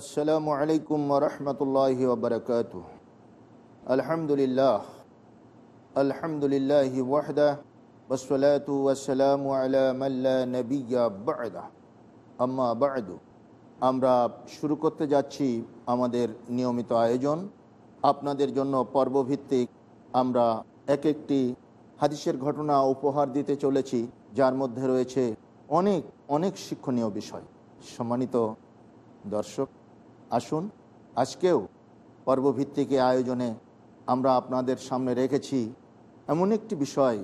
আসসালামু আলাইকুম রহমতুল্লাহ ওবরকাত আলহামদুলিল্লাহ। আলহামদুলিল্লাহ ওয়াহদা ওসলাতু ওয়াসালামু আলা মাল্লা নবিয়া বাদা। আম্মা বাদু। আমরা শুরু করতে যাচ্ছি আমাদের নিয়মিত আয়োজন। আপনাদের জন্য পর্বভিত্তিক আমরা এক একটি হাদিসের ঘটনা উপহার দিতে চলেছি, যার মধ্যে রয়েছে অনেক অনেক শিক্ষণীয় বিষয়। সম্মানিত দর্শক আসুন, আজকেও পর্বভিত্তিক আয়োজনে আমরা আপনাদের সামনে রেখেছি এমন একটি বিষয়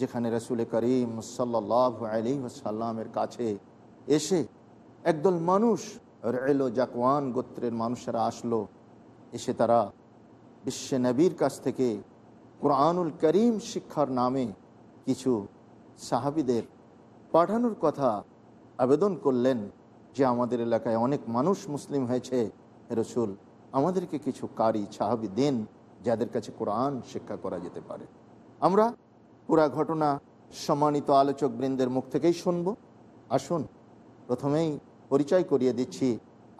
যেখানে রসুল করিম সাল্লাহ আলী সাল্লামের কাছে এসে একদল মানুষ রেলো জাকওয়ান গোত্রের মানুষেরা আসলো। এসে তারা বিশ্ব নবীর কাছ থেকে কোরআনুল করিম শিক্ষার নামে কিছু সাহাবিদের পাঠানোর কথা আবেদন করলেন। যে আমাদের এলাকায় অনেক মানুষ মুসলিম হয়েছে রসুল আমাদেরকে কিছু কারি সাহাবি দেন যাদের কাছে কোরআন শিক্ষা করা যেতে পারে। আমরা পুরা ঘটনা সম্মানিত আলোচক বৃন্দের মুখ থেকেই শুনব। আসুন প্রথমেই পরিচয় করিয়ে দিচ্ছি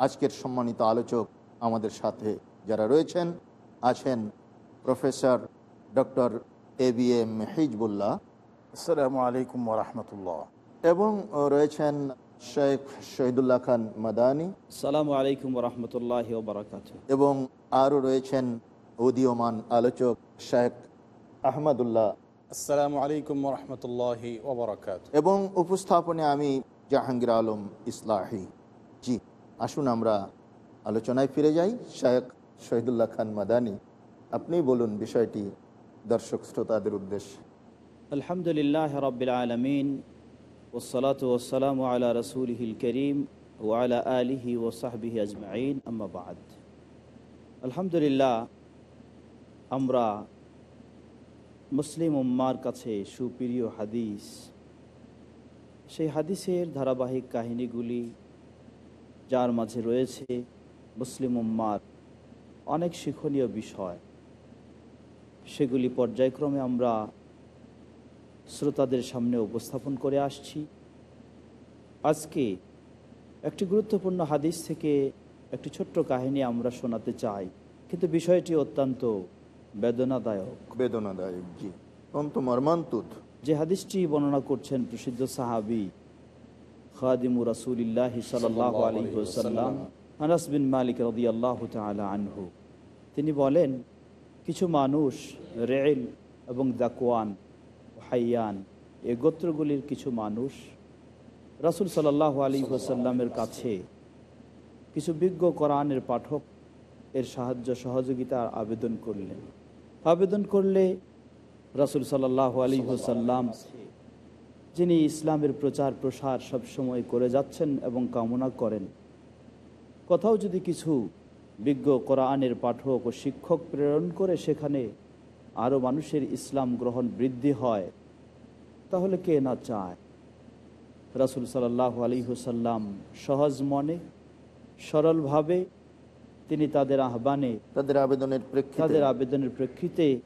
আজকের সম্মানিত আলোচক আমাদের সাথে যারা রয়েছেন আছেন professor doctor A B M Hizbullah আসসালামু আলাইকুম রহমতুল্লাহ। এবং রয়েছেন শেখ শহীদুল্লাহ খান মাদানি। সালামু আলাইকুম রহমতুল্লাহ এবং আরও রয়েছেন উদীয়মান আলোচক শেখ আহমদুল্লাহ। আসসালামু আলাইকুম রহমতুল্লাহ এবং উপস্থাপনে আমি জাহাঙ্গীর আলম ইসলাহি। জি আসুন আমরা আলোচনায় ফিরে যাই। শেখ শহীদুল্লাহ খান মাদানি আপনি বলুন বিষয়টি দর্শক শ্রোতাদের উদ্দেশ্যে। আলহামদুলিল্লাহ রবিল আলমিন। ও আলহামদুলিল্লাহ আমরা মুসলিম উম্মার কাছে সুপ্রিয় হাদিস। সেই হাদিসের ধারাবাহিক কাহিনীগুলি যার মাঝে রয়েছে মুসলিম উম্মার অনেক শিক্ষণীয় বিষয়। সেগুলি পর্যায়ক্রমে আমরা শ্রোতাদের সামনে উপস্থাপন করে আসছি। আজকে একটি গুরুত্বপূর্ণ হাদিস থেকে একটি ছোট্ট কাহিনী আমরা শোনাতে চাই কিন্তু বিষয়টি অত্যন্ত বেদনাদায়ক। বেদনাদায়ক জি। অন্ত যে হাদিসটি বর্ণনা করছেন প্রসিদ্ধ সাহাবি খাদিমু রাসুলিল্লাহ সাল্লাহ আলী ওসাল্লাম আনাস বিন মালিক রদি আল্লাহ আনহু। তিনি বলেন কিছু মানুষ রেল এবং দাকওয়ান হাইয়ান, এ গোত্রগুলির কিছু মানুষ রাসুল সাল্লাহ আলী ওসাল্লামের কাছে কিছু বিজ্ঞ কোরআনের পাঠক এর সাহায্য সহযোগিতার আবেদন করলেন। আবেদন করলে রাসুল সাল্লাহ আলী ওসাল্লাম যিনি ইসলামের প্রচার প্রসার সবসময় করে যাচ্ছেন এবং কামনা করেন, কোথাও যদি কিছু বিজ্ঞ কোরআনের পাঠক ও শিক্ষক প্রেরণ করে, সেখানে আরও মানুষের ইসলাম গ্রহণ বৃদ্ধি হয়। তাহলে কে না চায়? রাসুল সাল্লাহ আলী হুসাল্লাম সহজ মনে সরলভাবে তিনি তাদের আহ্বানে তাদের আবেদনের প্রেক্ষিতে তাদের আবেদনের প্রেক্ষিতে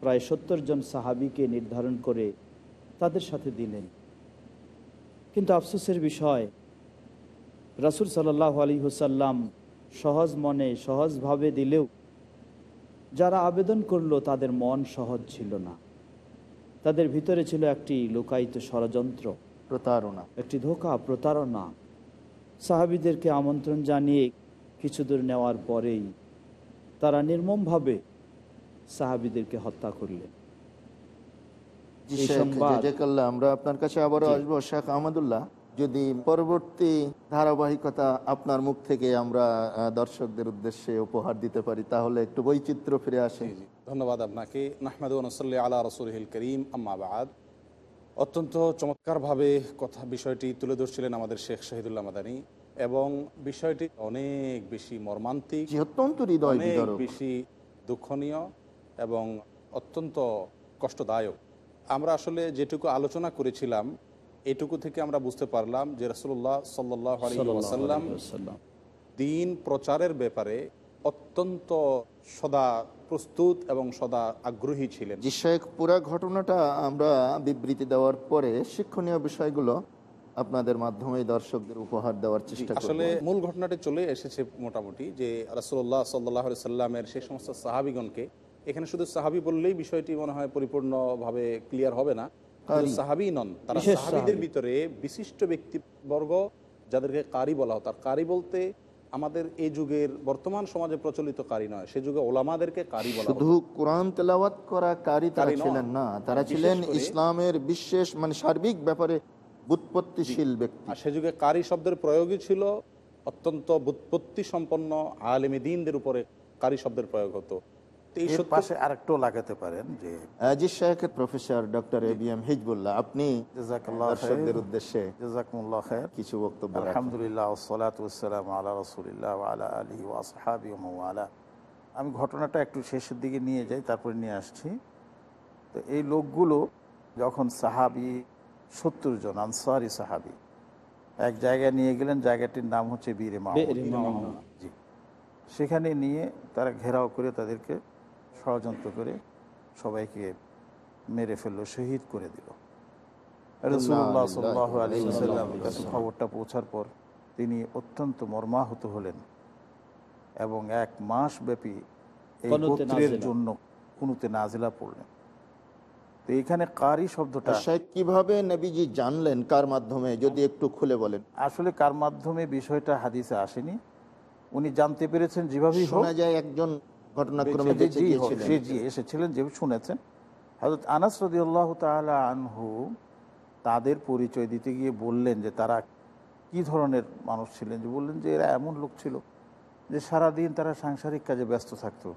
প্রায় সত্তর জন সাহাবিকে নির্ধারণ করে তাদের সাথে দিলেন। কিন্তু আফসোসের বিষয় রাসুল সাল্লাহ আলী হুসাল্লাম সহজ মনে সহজভাবে দিলেও যারা আবেদন করল তাদের মন সহজ ছিল না। তাদের ভিতরে ছিল একটি লোকায়িত ষড়যন্ত্র প্রতারণা। একটি ধোকা প্রতারণা। সাহাবিদেরকে আমন্ত্রণ জানিয়ে কিছু দূর নেওয়ার পরেই তারা নির্মমভাবে সাহাবিদেরকে হত্যা করলেন। আমরা আপনার কাছে আবারও আসব। শেখ আহমদুল্লাহ যদি পরবর্তী ধারাবাহিকতা আপনার মুখ থেকে আমরা আহ, দর্শকদের উদ্দেশ্যে উপহার দিতে পারি তাহলে একটু বৈচিত্র্য ফিরে আসে। জি জি। ধন্যবাদ আপনাকে। নাহমেদ নসল্লি আলা রসুলহিল করিম আম্মাবাদ অত্যন্ত চমৎকারভাবে কথা বিষয়টি তুলে ধরছিলেন আমাদের শেখ শহীদুল্লাহ মাদানী এবং বিষয়টি অনেক বেশি মর্মান্তিক অত্যন্ত অনেক বেশি দুঃখনীয় এবং অত্যন্ত কষ্টদায়ক। আমরা আসলে যেটুকু আলোচনা করেছিলাম এটুকু থেকে আমরা বুঝতে পারলাম যে রসুল্লাহ সাল্লাহ আলী সাল্লাম দিন প্রচারের ব্যাপারে অত্যন্ত সদা প্রস্তুত এবং সদা আগ্রহী ছিলেন। শেখ পুরা ঘটনাটা আমরা বিবৃতি দেওয়ার পরে শিক্ষণীয় বিষয়গুলো আপনাদের মাধ্যমে দর্শকদের উপহার দেওয়ার চেষ্টা আসলে মূল ঘটনাটি চলে এসেছে মোটামুটি যে রাসুল্লাহ সাল্লাহ সাল্লামের সেই সমস্ত সাহাবিগণকে এখানে শুধু সাহাবি বললেই বিষয়টি মনে হয় পরিপূর্ণভাবে ক্লিয়ার হবে না। সাহাবি নন তারা সাহাবিদের ভিতরে বিশিষ্ট ব্যক্তিবর্গ যাদেরকে কারি বলা হতো আর কারি বলতে আমাদের এই যুগের বর্তমান সমাজে প্রচলিত কারি নয়। সে যুগে ওলামাদেরকে কারি বলা শুধু কোরআন তেলাওয়াত করা কারি তারা ছিলেন না। তারা ছিলেন ইসলামের বিশেষ মানে সার্বিক ব্যাপারে বুৎপত্তিশীল ব্যক্তি। আর সে যুগে কারি শব্দের প্রয়োগই ছিল অত্যন্ত বুৎপত্তি সম্পন্ন আলেমী দিনদের উপরে কারি শব্দের প্রয়োগ হতো। এর পাশে আরেকটাও লাগাতে পারেন যে জি Sheikh professor doctor A B M Hizbullah আপনি জাজাকাল্লাহ দর্শকদের উদ্দেশ্যে জাজাকুমুল্লাহ খায়ের কিছু বক্তব্য রাখেন। আলহামদুলিল্লাহ ওসলাত ওসালাম আলা রসুলিল্লাহ আলা আলী ওয়াসহাবি আলা। আমি ঘটনাটা একটু শেষের দিকে নিয়ে যাই তারপরে নিয়ে আসছি। তো এই লোকগুলো যখন সাহাবি সত্তর জন আনসারি সাহাবি এক জায়গায় নিয়ে গেলেন জায়গাটির নাম হচ্ছে বীরে মাহমুদ। জি। সেখানে নিয়ে তারা ঘেরাও করে তাদেরকে ষড়যন্ত্র করে সবাইকে মেরে ফেলল শহীদ করে দিল। রসুল্লাহ সাল্লাহ আলী সাল্লাম কাছে খবরটা পৌঁছার পর তিনি অত্যন্ত মর্মাহত হলেন এবং এক মাস ব্যাপী এই গোত্রের জন্য কুনুতে নাজিলা পড়লেন। তো এখানে কারি শব্দটা কীভাবে নবীজি জানলেন কার মাধ্যমে যদি একটু খুলে বলেন। আসলে কার মাধ্যমে বিষয়টা হাদিসে আসেনি। উনি জানতে পেরেছেন যেভাবেই শোনা যায় একজন ঘটনাক্রমে বেঁচে জি গিয়েছিলেন। জি এসেছিলেন যে শুনেছেন। হজরত আনাস রদি আল্লাহ তালা আনহু তাদের পরিচয় দিতে গিয়ে বললেন যে তারা কি ধরনের মানুষ ছিলেন? যে বললেন যে এরা এমন লোক ছিল যে সারাদিন তারা সাংসারিক কাজে ব্যস্ত থাকতো।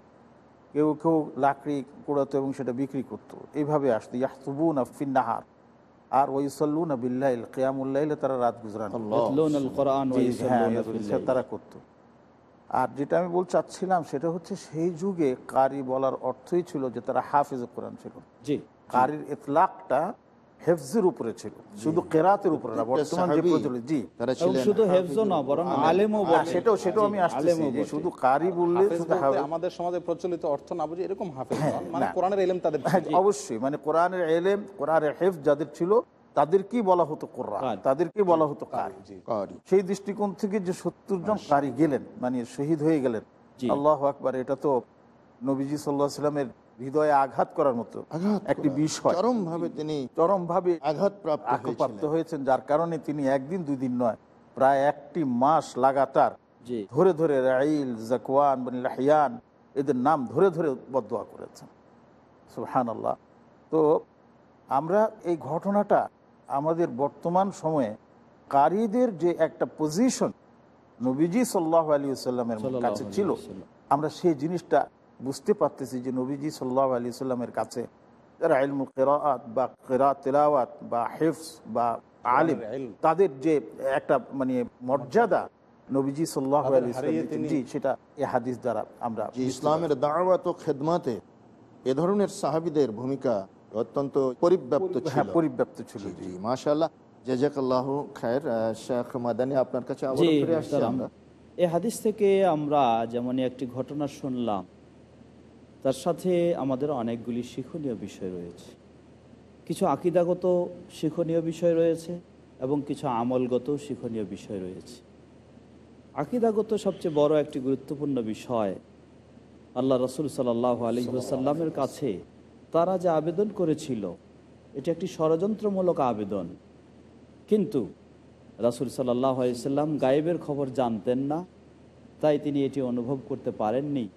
কেউ কেউ লাকড়ি কুড়াতো এবং সেটা বিক্রি করতো। এইভাবে আসতো ইয়াহতুবুন ফিন্নাহার আর ওই সল্লুন বিল্লাইল কেয়ামুল্লাইল তারা রাত গুজরান হ্যাঁ। তারা করতো। আর যেটা আমি বলতে চাচ্ছিলাম সেটা হচ্ছে সেই যুগে কারি বলার অর্থই ছিল যে তারা হাফিজ কোরআন ছিল। জি কারির ইতলাকটা হেফজের উপরে ছিল শুধু কেরাতের উপরে না বর্তমান যে প্রচলিত জি। তারা এবং ছিলেন শুধু হেফজ না বরং আলেমও আর বটে। সেটাও সেটাও আমি আসতেছি যে শুধু কারি বললে হাফেজ হাফেজ- আমাদের সমাজে প্রচলিত অর্থ না বুঝে এরকম হাফেজ হ্যাঁ, মানে। কোরআনের এলেম তাদের হ্যাঁ, অবশ্যই। মানে কোরআনের এলেম কোরআনের হেফ যাদের ছিল তাদেরকেই বলা হতো কোরআন? কারি। তাদেরকেই বলা হতো কারি? সেই দৃষ্টিকোণ থেকে যে সত্তর জন কারি গেলেন মানে শহীদ হয়ে গেলেন আল্লাহ আকবার এটা তো নবীজি সাল্লাহ সাল্লামের হৃদয়ে আঘাত করার মতো একটি। বিষয়। চরম ভাবে তিনি চরম ভাবে আঘাত প্রাপ্ত আঘাতপ্রাপ্ত হয়েছেন যার কারণে তিনি একদিন দুই দিন নয় প্রায় একটি মাস লাগাতার ধরে ধরে রাইল জাকওয়ান বনি লাহিয়ান এদের নাম ধরে ধরে বদোয়া করেছেন। সুহান আল্লাহ তো আমরা এই ঘটনাটা আমাদের বর্তমান সময়ে কারীদের যে একটা পজিশন নবীজি সাল্লাহ আলী সাল্লামের কাছে ছিল আমরা সেই জিনিসটা বুঝতে পারতেছি যে নবীজি সাল্লাহ আলী সাল্লামের কাছে যারা ইলমুল কেরাত বা কেরাত তেলাওয়াত বা হেফস বা আলিম তাদের যে একটা মানে মর্যাদা নবীজি সাল্লাহ আলী জি সেটা এ হাদিস দ্বারা আমরা ইসলামের দাওয়াত ও খেদমাতে এ ধরনের সাহাবিদের ভূমিকা অত্যন্ত পরিব্যাপ্ত হ্যাঁ ছিল। পরিব্যাপ্ত ছিল জি জাজাকাল্লাহ খায়ের। শেখ মাদানী আপনার কাছে আবার ফিরে আসছি আমরা। এই হাদিস থেকে আমরা যেমন একটি ঘটনা শুনলাম তার সাথে আমাদের অনেকগুলি শিক্ষণীয় বিষয় রয়েছে। কিছু আকিদাগত শিক্ষণীয় বিষয় রয়েছে এবং কিছু আমলগত শিক্ষণীয় বিষয় রয়েছে। আকিদাগত সবচেয়ে বড় একটি গুরুত্বপূর্ণ বিষয় আল্লাহ রসুল সাল্লাহ আলহিহাসাল্লামের কাছে তারা যে আবেদন করেছিল এটি একটি ষড়যন্ত্রমূলক আবেদন। কিন্তু রাসুল সাল্লাহ আলাইসাল্লাম গায়েবের খবর জানতেন না তাই তিনি এটি অনুভব করতে পারেননি।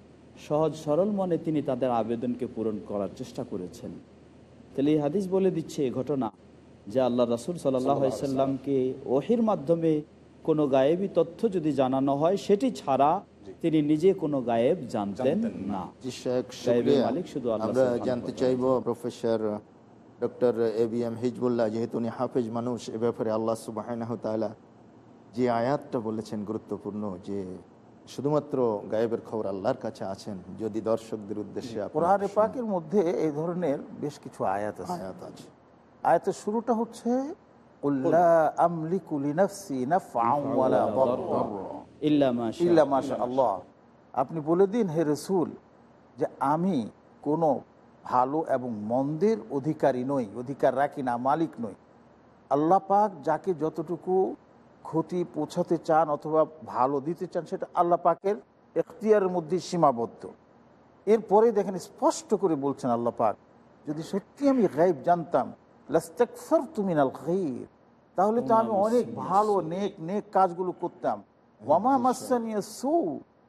সহজ সরল মনে তিনি তাদের আবেদনকে পূরণ করার চেষ্টা করেছেন। তাহলে এই হাদিস বলে দিচ্ছে এ ঘটনা যে আল্লাহ রাসুল সাল্লামকে ওহির মাধ্যমে কোনো গায়েবী তথ্য যদি জানানো হয় সেটি ছাড়া তিনি নিজে কোনো গায়েব জানতেন না। মালিক শুধু আমরা জানতে চাইব professor doctor A B M Hizbullah যেহেতু উনি হাফেজ মানুষ এ ব্যাপারে আল্লাহ সুবাহ তাআলা যে আয়াতটা বলেছেন গুরুত্বপূর্ণ যে শুধুমাত্র গায়েবের খবর আল্লাহর কাছে আছেন যদি দর্শকদের উদ্দেশ্যে আপনার কোরআনে পাকের মধ্যে এই ধরনের বেশ কিছু আয়াত আছে। আয়াত আছে। আয়াতের শুরুটা হচ্ছে "কুল লা আমলিকু লিনাফসি নাফআন ওয়ালা দাররা। ইল্লা মাশা আল্লাহ। আপনি বলে দিন হে রসুল যে আমি কোনো ভালো এবং মন্দের অধিকারী নই অধিকার রাখি না মালিক নই। আল্লাহ পাক যাকে যতটুকু ক্ষতি পৌঁছাতে চান অথবা ভালো দিতে চান সেটা আল্লাহ পাকের এখতিয়ারের মধ্যে সীমাবদ্ধ। এরপরে দেখেন স্পষ্ট করে বলছেন আল্লাহ পাক যদি সত্যি আমি গাইব জানতাম লাস্তাকসার তুমি নাল গাইব তাহলে তো আমি অনেক ভালো নেক নেক কাজগুলো করতাম। ওয়ামা মাসানিয়া সু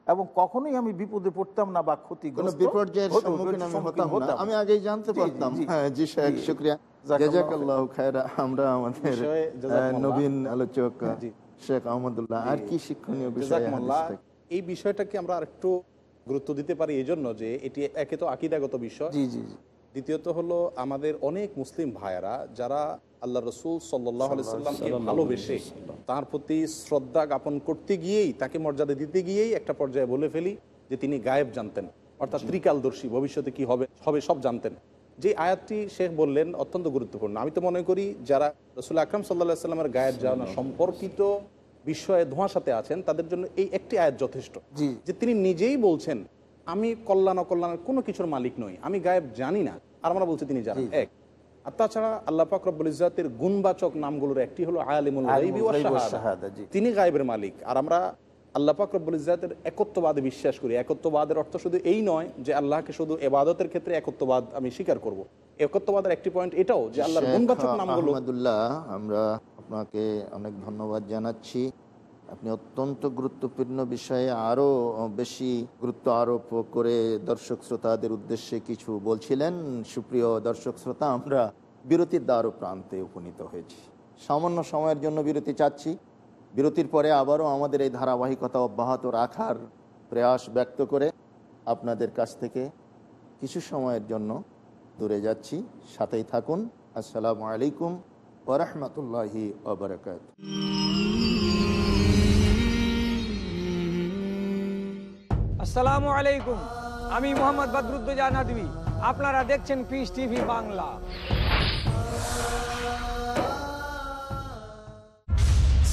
এবং কখনোই আমি বিপদে পড়তাম না বা ক্ষতি বিপর্যয়ের সম্মুখীন আমি হতাম না। আমি আগেই জানতে পারতাম। জি। হ্যাঁ শেখ শুক্রিয়া। জাজাকাল্লাহ খায়রা আমরা আমাদের। নবীন আলোচক। শেখ আহমদুল্লাহ আর কি শিক্ষণীয় বিষয় এই বিষয়টাকে আমরা আরেকটু গুরুত্ব দিতে পারি এই জন্য যে এটি একে তো আকিদাগত বিষয়। জি জি জি। দ্বিতীয়ত হলো আমাদের অনেক মুসলিম ভাইয়েরা যারা আল্লাহ রসুল সাল্লাহ সাল্লামকে ভালোবেসে তার প্রতি শ্রদ্ধা জ্ঞাপন করতে গিয়েই তাকে মর্যাদা দিতে গিয়েই একটা পর্যায়ে বলে ফেলি যে তিনি গায়েব জানতেন। অর্থাৎ ত্রিকালদর্শী ভবিষ্যতে কি হবে হবে সব জানতেন। যে আয়াতটি শেখ বললেন অত্যন্ত গুরুত্বপূর্ণ। আমি তো মনে করি যারা রসুল আকরাম সাল্লাহ সাল্লামের গায়েব জানা সম্পর্কিত বিষয়ে ধোঁয়াশাতে আছেন তাদের জন্য এই একটি আয়াত যথেষ্ট। যে তিনি নিজেই বলছেন আমি কল্যাণ অকল্যাণের কোনো কিছুর মালিক নই আমি গায়েব জানি না। আর আমরা বলছি তিনি জানেন এক। আর তাছাড়া আল্লাহ পাক রব্বুল ইজ্জাতের গুণবাচক নামগুলোর একটি হলো জি। তিনি গায়েবের মালিক। আর আমরা আল্লাহ পাক রব্বুল ইজ্জাতের একত্ববাদে বিশ্বাস করি। একত্ববাদের অর্থ শুধু এই নয় যে আল্লাহকে শুধু এবাদতের ক্ষেত্রে একত্ববাদ আমি স্বীকার করব। একত্ববাদের একটি পয়েন্ট এটাও যে আল্লাহর গুণবাচক নামগুলো আমরা আপনাকে অনেক ধন্যবাদ জানাচ্ছি। আপনি অত্যন্ত গুরুত্বপূর্ণ বিষয়ে আরও বেশি গুরুত্ব আরোপ করে দর্শক শ্রোতাদের উদ্দেশ্যে কিছু বলছিলেন। সুপ্রিয় দর্শক শ্রোতা, আমরা বিরতির দ্বার ও প্রান্তে উপনীত হয়েছি। সামান্য সময়ের জন্য বিরতি চাচ্ছি। বিরতির পরে আবারও আমাদের এই ধারাবাহিকতা অব্যাহত রাখার প্রয়াস ব্যক্ত করে আপনাদের কাছ থেকে কিছু সময়ের জন্য দূরে যাচ্ছি। সাথেই থাকুন। আসসালামু আলাইকুম ওরহমতুল্লাহি ওবরাকাত আসসালামু আলাইকুম আমি মোহাম্মদ বদরুদ্দোজা নদী আপনারা দেখছেন peace TV Bangla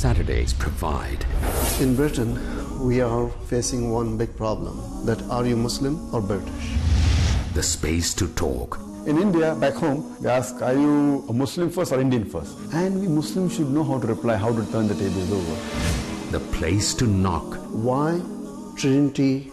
Saturdays provide. In Britain, we are facing one big problem that are you Muslim or British? The space to talk. In India, back home, they ask, are you a Muslim first or Indian first? And we Muslims should know how to reply, how to turn the tables over. The place to knock. Why Trinity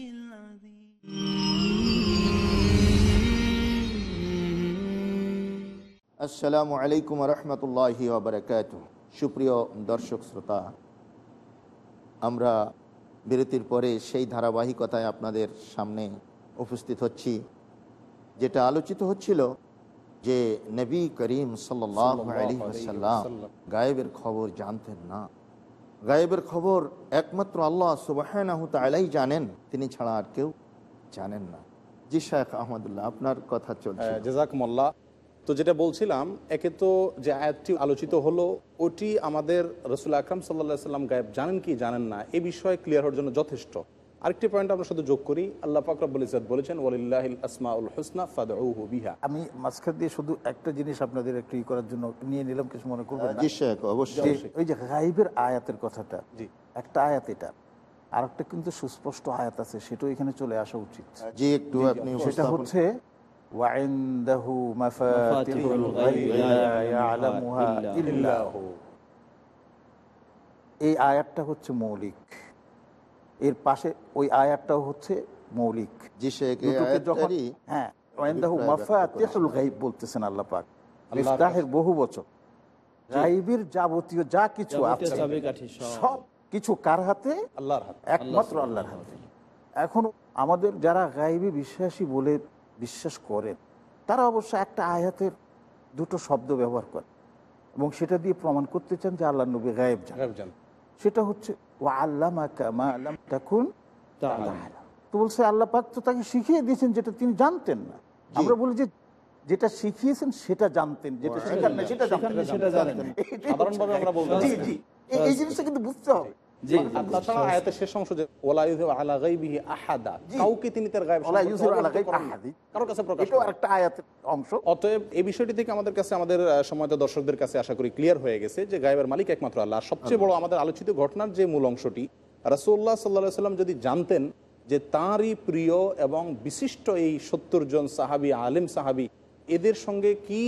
আসসালামু আলাইকুম রহমতুল্লাহি ওবরাকাত সুপ্রিয় দর্শক শ্রোতা আমরা বিরতির পরে সেই ধারাবাহিকতায় আপনাদের সামনে উপস্থিত হচ্ছি যেটা আলোচিত হচ্ছিল যে নবী করিম সাল্লাহ আলী সাল্লাম গায়েবের খবর জানতেন না। গায়েবের খবর একমাত্র আল্লাহ সুবাহ তালাই জানেন তিনি ছাড়া আর কেউ জানেন না। জি শেখ আহমদুল্লাহ আপনার কথা চলছে। জেজাকমল্লা তো যেটা বলছিলাম একে তো যে আয়াতটি আলোচিত হলো ওটি আমাদের রসুল আকরাম সাল্লা সাল্লাম গায়েব জানেন কি জানেন না এ বিষয়ে ক্লিয়ার হওয়ার জন্য যথেষ্ট। আরেকটি পয়েন্ট আমরা শুধু যোগ করি আল্লাহ ফাকরাবুল ইজাদ বলেছেন ওয়ালিল্লাহিল আসমাউল হুসনা ফাদউহু বিহা। আমি মাঝখান দিয়ে শুধু একটা জিনিস আপনাদের একটু ই করার জন্য নিয়ে নিলাম কিছু মনে করবেন না? জি শেখ অবশ্যই। যে ওই যে গাইবের আয়াতের কথাটা জি। একটা আয়াত এটা। আর একটা কিন্তু সুস্পষ্ট আয়াত আছে সেটাও এখানে চলে আসা উচিত। জি একটু আপনি সেটা হচ্ছে وعنده مفاتيح الغيب لا يعلمها إلا هو এই আয়াতটা হচ্ছে মৌলিক এর পাশে ওই আয়াতটাও হচ্ছে মৌলিক জি শেখ এই দুটোকে যখন আয়াতটারই হ্যাঁ ওয়াইন্দাহু অভিপ্রায় ব্যক্ত মাফাতিহুল গাইব বলতেছেন আল্লাহ পাক মিফতাহের বহু বচন গাইবের যাবতীয় যা কিছু যাবতীয় আছে চাবিকাঠি সব। সব কিছু কার হাতে আল্লাহর হাতে একমাত্র আল্লাহর হাতে এখন আমাদের যারা গাইবে বিশ্বাসী বলে বিশ্বাস করেন তারা অবশ্য একটা আয়াতের দুটো শব্দ ব্যবহার করে এবং সেটা দিয়ে প্রমাণ করতে চান যে আল্লাহ নবী গায়েব সেটা হচ্ছে ও তখন তাআলা। তো বলছে আল্লাহ পাক তো তাকে শিখিয়ে দিয়েছেন যেটা তিনি জানতেন না। আমরা বলি যে যেটা শিখিয়েছেন সেটা জানতেন যেটা শেখান না সেটা জানতেন। এই- জিনিসটা কিন্তু বুঝতে হবে। তাছাড়া আয়াতের শেষ অংশ যে ওলা ইউযিবু আলা গায়বিহি আহাদা কাউকে তিনি তার গায়েব ওলা সম্পর্কে আলা অবগত গায়বি করেন না। আহাদি। কারোর কাছে প্রকাশ এটাও একটা আয়াতের অংশ। অতএব এই বিষয়টি থেকে আমাদের কাছে আমাদের সময়ত দর্শকদের কাছে আশা করি ক্লিয়ার হয়ে গেছে যে গায়েবের মালিক একমাত্র আল্লাহ। সবচেয়ে বড় আমাদের আলোচিত ঘটনার যে মূল অংশটি রাসূলুল্লাহ সাল্লাম যদি জানতেন যে তাঁরই প্রিয় এবং বিশিষ্ট এই সত্তর জন সাহাবি আলেম সাহাবি এদের সঙ্গে কি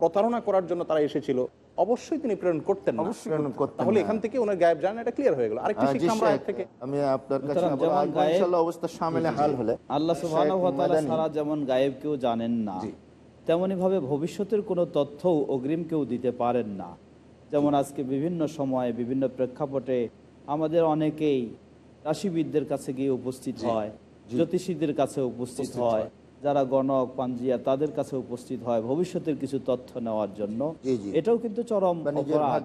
প্রতারণা করার জন্য তারা এসেছিল অবশ্যই তিনি প্রেরণ করতেন না। প্রেরণ করতেন তাহলে এখান থেকে ওনার গায়েব জানা এটা ক্লিয়ার হয়ে গেল। আরেকটি শিক্ষা আমরা থেকে। আমি আপনার কাছে ইনশাআল্লাহ অবস্থা সামনে হাল হলে আল্লাহ সুবহানাহু ওয়া তাআলা। ছাড়া যেমন গায়েব কেউ জানেন না তেমনি ভাবে ভবিষ্যতের কোনো তথ্যও অগ্রিম কেউ দিতে পারেন না। যেমন আজকে বিভিন্ন সময়ে বিভিন্ন প্রেক্ষাপটে আমাদের অনেকেই রাশিবিদদের কাছে গিয়ে উপস্থিত হয় জ্যোতিষীদের কাছে উপস্থিত হয়। যারা গণক পাঞ্জিয়া তাদের কাছে উপস্থিত হয় ভবিষ্যতের কিছু তথ্য নেওয়ার জন্য। এটাও কিন্তু চরম অপরাধ।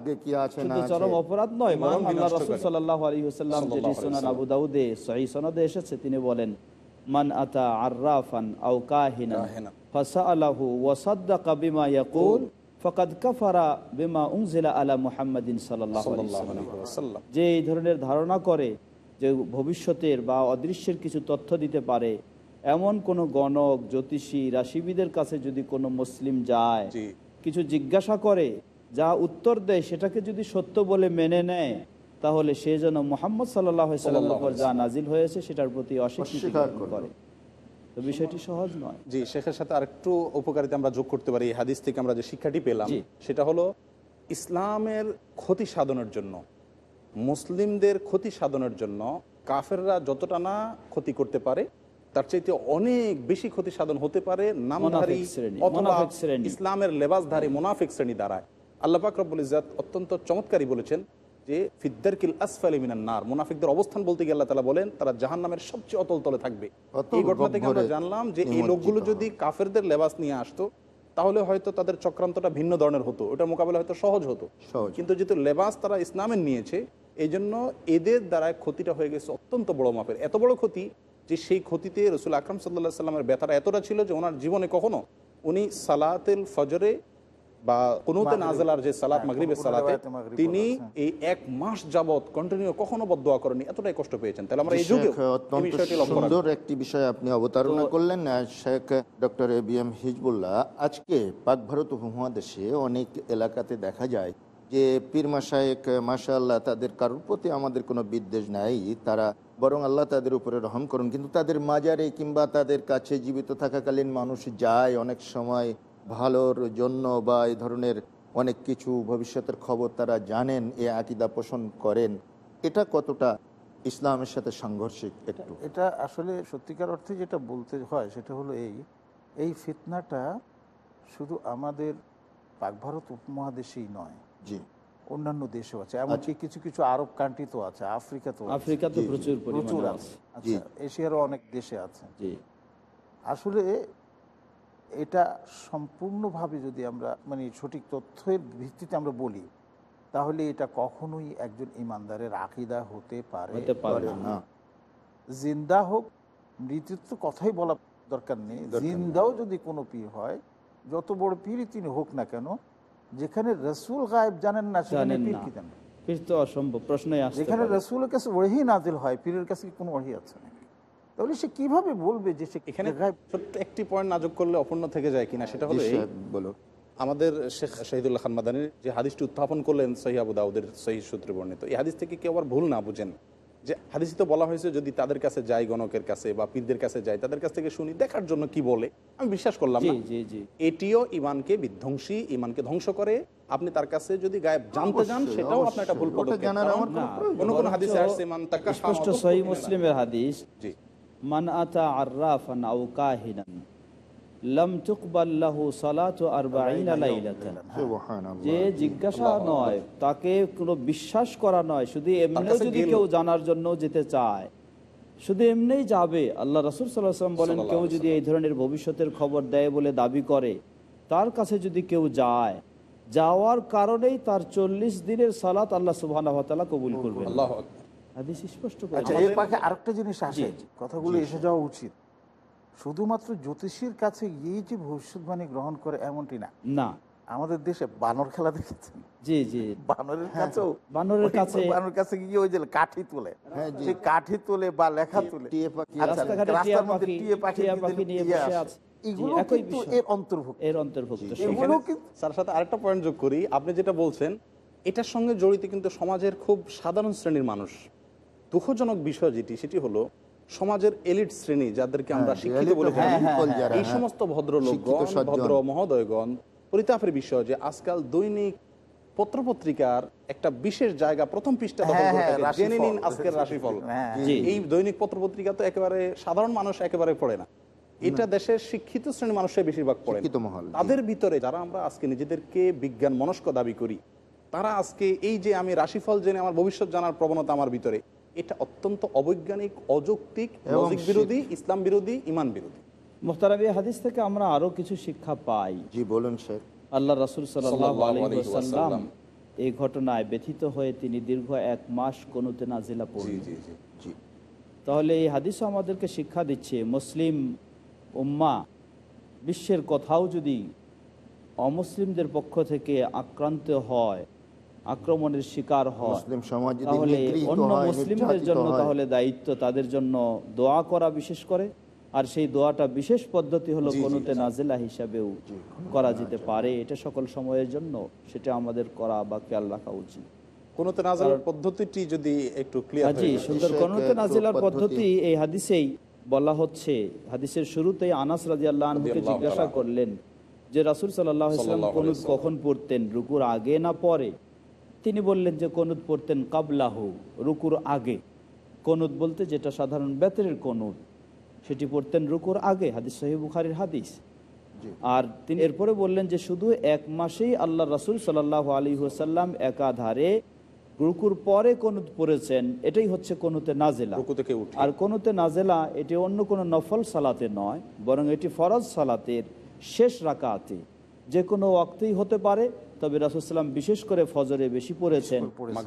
চরম অপরাধ নয় বরং আল্লাহ রাসূল করে। সাল্লাল্লাহু আলাইহি ওয়াসাল্লাম যেটি সুনান। আবু দাউদে সহি সনদে এসেছে তিনি বলেন মান আতা আররাফান আও কাহিনান কাহিনান। ফাসাআলাহু ওয়া সাদ্দাকা বিমা ইয়াকুল ফাকাদ কাফারা বিমা উনজিলা আলা মুহাম্মাদিন ওয়াসাল্লাম যে এই ধরনের ধারণা করে যে ভবিষ্যতের বা অদৃশ্যের কিছু তথ্য দিতে পারে এমন কোন গণক জ্যোতিষী রাশিবিদের কাছে যদি কোনো মুসলিম যায় কিছু জিজ্ঞাসা করে যা উত্তর দেয় সেটাকে যদি সত্য বলে মেনে নেয় তাহলে সে যেন মোহাম্মদ সাল্লামের উপর যা নাজিল হয়েছে সেটার প্রতি অস্বীকার করে। তো বিষয়টি সহজ নয়। জি শেখের সাথে আরেকটু উপকারিতা আমরা যোগ করতে পারি এই হাদিস থেকে আমরা যে শিক্ষাটি পেলাম সেটা হলো ইসলামের ক্ষতি সাধনের জন্য মুসলিমদের ক্ষতি সাধনের জন্য কাফেররা যতটা না ক্ষতি করতে পারে তার চাইতে অনেক বেশি ক্ষতি সাধন হতে পারে নামধারী অথবা ইসলামের লেবাসধারী মোনাফিক শ্রেণি দ্বারায়। আল্লাহ পাক রব্বুল ইজাত অত্যন্ত চমৎকারী বলেছেন যে ফিদ্দারকিল আসফালি মিনান নার মুনাফিকদের অবস্থান বলতে গিয়ে আল্লাহ তালা বলেন তারা জাহান্নামের সবচেয়ে অতল তলে থাকবে। এই ঘটনা থেকে আমরা জানলাম যে এই লোকগুলো। যদি কাফেরদের লেবাস নিয়ে আসতো তাহলে হয়তো তাদের চক্রান্তটা ভিন্ন ধরনের হতো ওটা মোকাবেলা হয়তো সহজ হতো। কিন্তু যেহেতু লেবাস তারা ইসলামের নিয়েছে এই জন্য এদের দ্বারা ক্ষতিটা হয়ে গেছে অত্যন্ত বড় মাপের। এত বড় ক্ষতি যে সেই ক্ষতিতে রসুল আকরাম সাল্লাহ সাল্লামের ব্যথাটা এতটা ছিল যে ওনার জীবনে কখনো উনি সালাতেল ফজরে বা কোনোতে নাজেলার যে সালাত হ্যাঁ, মাগরিবের সালাতে তিনি এই এক মাস যাবত কন্টিনিউ কখনো বদোয়া করেনি এতটাই কষ্ট পেয়েছেন। তাহলে আমরা এই যুগে অত্যন্ত। সুন্দর একটি বিষয় আপনি অবতারণা করলেন Sheikh doctor A B M Hizbullah. আজকে পাক ভারত উপমহাদেশে অনেক এলাকাতে দেখা যায় যে পীর মাসায়েক মাশাআল্লাহ তাদের কারোর প্রতি আমাদের কোনো বিদ্বেষ নাই। তারা বরং আল্লাহ তাদের উপরে রহম করুন। কিন্তু তাদের মাজারে কিংবা তাদের কাছে জীবিত থাকাকালীন মানুষ যায় অনেক সময় ভালোর জন্য বা এই ধরনের অনেক কিছু ভবিষ্যতের খবর তারা জানেন, এ আকিদা পোষণ করেন। এটা কতটা ইসলামের সাথে সাংঘর্ষিক একটু? এটা আসলে সত্যিকার অর্থে যেটা বলতে হয় সেটা হলো এই এই ফিতনাটা শুধু আমাদের পাক ভারত উপমহাদেশেই নয়। জি। অন্যান্য দেশেও আছে এমনকি কিছু কিছু আরব কান্ট্রি তো আছে আফ্রিকাতেও আছে। আফ্রিকাতে জি, জি, প্রচুর প্রচুর আছে। আচ্ছা এশিয়ারও অনেক দেশে আছে। আসলে এটা সম্পূর্ণভাবে যদি আমরা মানে সঠিক তথ্যের ভিত্তিতে আমরা বলি তাহলে এটা কখনোই একজন ইমানদারের আকিদা হতে পারে। না। জিন্দা হোক মৃত্যুর তো কথাই বলা দরকার নেই। জিন্দাও যদি কোনো পীর হয় যত বড় পীরই তিনি হোক না কেন যেখানে রসুল গায়েব জানেন না সেখানে জানেন পীর কি জানেন? ফির তো অসম্ভব প্রশ্নই যেখানে রসুলের কাছে ওহি নাজিল হয় পীরের কাছে কি কোনো ওহি আছে নাকি? তাহলে সে কীভাবে বলবে যে সে এখানে গায়েব ছোট্ট একটি পয়েন্ট নাযোগ করলে অপূর্ণ থেকে যায় কিনা সেটা হলো বলুন আমাদের শেখ শহীদুল্লাহ খান মাদানির যে হাদিসটি উত্থাপন করলেন সহি আবু দাউদের সহি সূত্রে বর্ণিত। এই হাদিস থেকে কেউ আবার ভুল না বুঝেন। যে হাদিসে তো বলা হয়েছে যদি তাদের কাছে যাই গণকের কাছে বা পীরদের কাছে যাই তাদের কাছ থেকে শুনি দেখার জন্য কি বলে? আমি বিশ্বাস করলাম জি না। জি জি এটিও ইমানকে বিধ্বংসী ইমানকে ধ্বংস করে। আপনি তার কাছে যদি গায়েব জানতে যান সেটাও আপনার একটা ভুল। পদক্ষেপ। জানার আমার কোনো কোন হাদিসে আসছে মান তাকাশা স্পষ্ট মাতুফ সহি মুসলিমের হাদিস জি। মান আতা আররাফান আও কাহিনান। লাম তুকবাল লাহু সালাতু আরবাঈনা লাইলাতান। যে জিজ্ঞাসা নয় তাকে কোনো বিশ্বাস করা নয় শুধু এমনি যদি কেউ জানার জন্য যেতে চায়। শুধু এমনিই যাবে। আল্লাহ রাসুল সাল্লাম বলেন কেউ যদি এই ধরনের ভবিষ্যতের খবর দেয় বলে দাবি করে তার কাছে যদি কেউ যায় যাওয়ার কারণেই তার চল্লিশ দিনের সালাত আল্লাহ সুবাহ কবুল করবেন। আল্লাহ হাদিস স্পষ্ট করে আচ্ছা এর আরেকটা জিনিস আসে। কথাগুলো এসে যাওয়া উচিত। শুধুমাত্র জ্যোতিষীর কাছে গিয়ে যে ভবিষ্যৎবাণী গ্রহণ করে এমনটি না। না। আমাদের দেশে বানর খেলা দেখেছেন? জি জি। বানরের কাছেও? বানরের কাছে। বানরের কাছে গিয়ে ওই যে কাঠি তোলে। হ্যাঁ, সেই কাঠি তোলে বা লেখা তোলে। আচ্ছা, রাস্তার মধ্যে টিয়ে পাখি নিয়ে ইয়ে বসে আছে এগুলো জি, একই কিন্তু বিষয়। এর অন্তর্ভুক্ত। এর অন্তর্ভুক্ত সব। এগুলো কিন্তু তার সাথে আরেকটা পয়েন্ট যোগ করি। আপনি যেটা বলছেন এটার সঙ্গে জড়িত কিন্তু সমাজের খুব সাধারণ শ্রেণির মানুষ। দুঃখজনক বিষয় যেটি সেটি হলো সমাজের এলিট শ্রেণি যাদেরকে আমরা হ্যাঁ, শিক্ষিত বলে হ্যাঁ, হ্যাঁ, এই। সমস্ত ভদ্রলোকগণ ভদ্র মহোদয়গণ পরিতাপের বিষয় যে আজকাল দৈনিক পত্রপত্রিকার একটা বিশেষ জায়গা প্রথম পৃষ্ঠা দখল করে থাকে। রাশিফল। জেনে নিন আজকের রাশিফল। এই দৈনিক পত্রপত্রিকা তো একেবারে সাধারণ মানুষ একেবারে পড়ে না এটা দেশের শিক্ষিত শ্রেণির মানুষের বেশিরভাগ পড়ে। তাদের ভিতরে যারা আমরা আজকে নিজেদেরকে বিজ্ঞান মনস্ক দাবি করি তারা আজকে এই যে আমি রাশিফল জেনে আমার ভবিষ্যৎ জানার প্রবণতা আমার ভিতরে এটা অত্যন্ত অবৈজ্ঞানিক অযৌক্তিক লজিক বিরোধী ইসলাম বিরোধী ইমান বিরোধী। মোহতারাবি হাদিস থেকে আমরা আরও কিছু শিক্ষা পাই। জি বলুন শেখ আল্লাহ রাসুল সাল্লাহ সাল্লাল্লাহু আলাইহি আলাইহি ওয়াসাল্লাম ওয়াসাল্লাম। এই ঘটনায় ব্যথিত হয়ে তিনি দীর্ঘ এক মাস কোনোতে নাজিলা জি। তাহলে এই হাদিসও আমাদেরকে শিক্ষা দিচ্ছে মুসলিম উম্মা বিশ্বের কোথাও যদি অমুসলিমদের পক্ষ থেকে আক্রান্ত হয় আক্রমণের শিকার হয়। মুসলিম সমাজ যদি তাহলে অন্য মুসলিমদের জন্য তাহলে দায়িত্ব তাদের জন্য দোয়া করা বিশেষ করে। আর সেই দোয়াটা বিশেষ পদ্ধতি হলো কোনোতে। নাজেলা হিসাবেও করা যেতে পারে। এটা সকল সময়ের জন্য সেটা আমাদের করা বা খেয়াল রাখা উচিত। কোনোতে নাজারের পদ্ধতিটি যদি একটু ক্লিয়ার জি সুন্দর। কোনোতে একটু পদ্ধতি- পদ্ধতি এই হাদিসেই বলা হচ্ছে। হাদিসের শুরুতেই আনাস রাজি আল্লাহ জিজ্ঞাসা করলেন যে রাসুল সাল্লাহ কখন পড়তেন রুকুর আগে না পরে? তিনি বললেন যে কনুদ পড়তেন কাবলাহু রুকুর আগে। কনুদ বলতে যেটা সাধারণ বেতরের কনুদ সেটি পড়তেন রুকুর আগে হাদিস সহি বুখারির হাদিস। আর তিনি এরপরে বললেন যে শুধু এক মাসেই আল্লাহ রাসুল সাল্লাহ আলী হুসাল্লাম একাধারে রুকুর পরে কনুত পড়েছেন এটাই হচ্ছে কনুতে নাজেলা। আর কোনোতে নাজেলা এটি অন্য কোনো নফল সালাতে নয় বরং এটি ফরজ সালাতের শেষ রাকাতে। যে কোনো ওয়াক্তেই হতে পারে তবে রাসুসাল্লাম বিশেষ করে ফজরে বেশি পড়েছেন।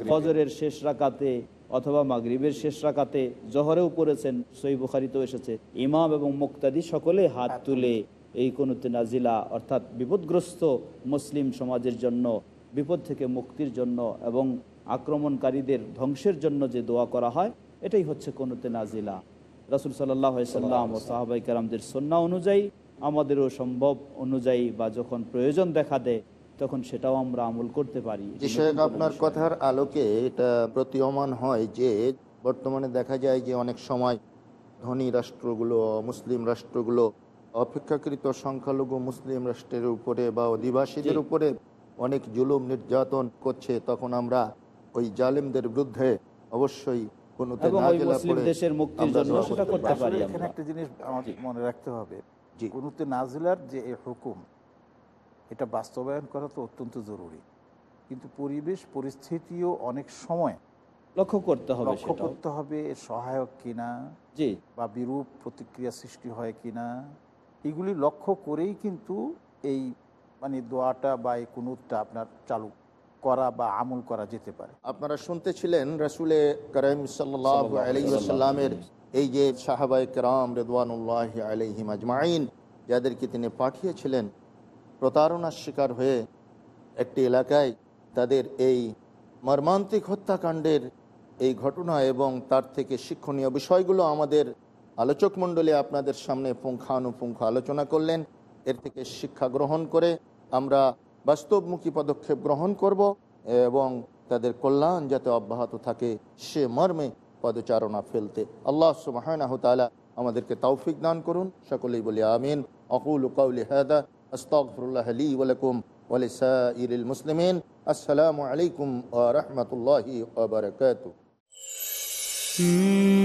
ফজরের শেষ রাকাতে অথবা মাগরিবের শেষ রাকাতে জহরেও পড়েছেন। সই বুখারিতেও এসেছে। ইমাম এবং মুক্তাদি সকলে হাত তুলে এই কোনোতে নাজিলা অর্থাৎ বিপদগ্রস্ত মুসলিম সমাজের জন্য বিপদ থেকে মুক্তির জন্য এবং আক্রমণকারীদের ধ্বংসের জন্য যে দোয়া করা হয় এটাই হচ্ছে কোনোতে নাজিলা। রাসুল সাল্লাহ সাল্লাম ও সাহাবাই কালামদের সন্না অনুযায়ী আমাদেরও সম্ভব অনুযায়ী বা যখন প্রয়োজন দেখা দেয় তখন সেটাও আমরা আমল করতে পারি। যে শেখ আপনার কথার আলোকে এটা প্রতীয়মান হয় যে বর্তমানে দেখা যায় যে অনেক সময় ধনী রাষ্ট্রগুলো মুসলিম রাষ্ট্রগুলো অপেক্ষাকৃত সংখ্যালঘু মুসলিম রাষ্ট্রের উপরে বা অধিবাসীদের উপরে অনেক জুলুম নির্যাতন করছে তখন আমরা ওই জালেমদের বিরুদ্ধে অবশ্যই দেশের মুক্তির জন্য সেটা করতে পারি। এখানে একটা জিনিস আমাদের মনে রাখতে হবে। জি। কোনুতে নাজিলার যে হুকুম এটা বাস্তবায়ন করা তো অত্যন্ত জরুরি। কিন্তু পরিবেশ পরিস্থিতিও অনেক সময় লক্ষ্য করতে হবে লক্ষ্য করতে হবে সহায়ক কিনা জি। বা বিরূপ প্রতিক্রিয়া সৃষ্টি হয় কিনা এগুলি লক্ষ্য করেই কিন্তু এই মানে দোয়াটা বা এই কুনুতটা আপনার চালু করা বা আমল করা যেতে পারে। আপনারা শুনতেছিলেন রসুলে করিম আলহিসাল্লামের এই যে সাহাবাই কেরাম রেদওয়ানুল্লাহ আলহিম আজমাইন যাদেরকে তিনি পাঠিয়েছিলেন প্রতারণার শিকার হয়ে একটি এলাকায় তাদের এই মর্মান্তিক হত্যাকাণ্ডের এই ঘটনা এবং তার থেকে শিক্ষণীয় বিষয়গুলো আমাদের আলোচক মণ্ডলী আপনাদের সামনে পুঙ্খানুপুঙ্খ আলোচনা করলেন। এর থেকে শিক্ষা গ্রহণ করে আমরা বাস্তবমুখী পদক্ষেপ গ্রহণ করব এবং তাদের কল্যাণ যাতে অব্যাহত থাকে, সে মর্মে পদচারণা ফেলতে। আল্লাহ সুবাহ আমাদেরকে তৌফিক দান করুন। সকলেই বলি আমিন। অকুল কৌলি হাদা أستغفر الله لي ولكم ولسائر المسلمين. السلام عليكم ورحمة الله وبركاته. Hmm.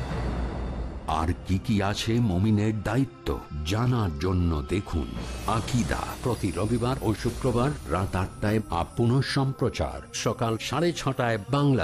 আর কি কি আছে মমিনের দায়িত্ব জানার জন্য দেখুন। আকিদা, প্রতি রবিবার ও শুক্রবার রাত আটটায় আপ সম্প্রচার সকাল সাড়ে ছটায় বাংলা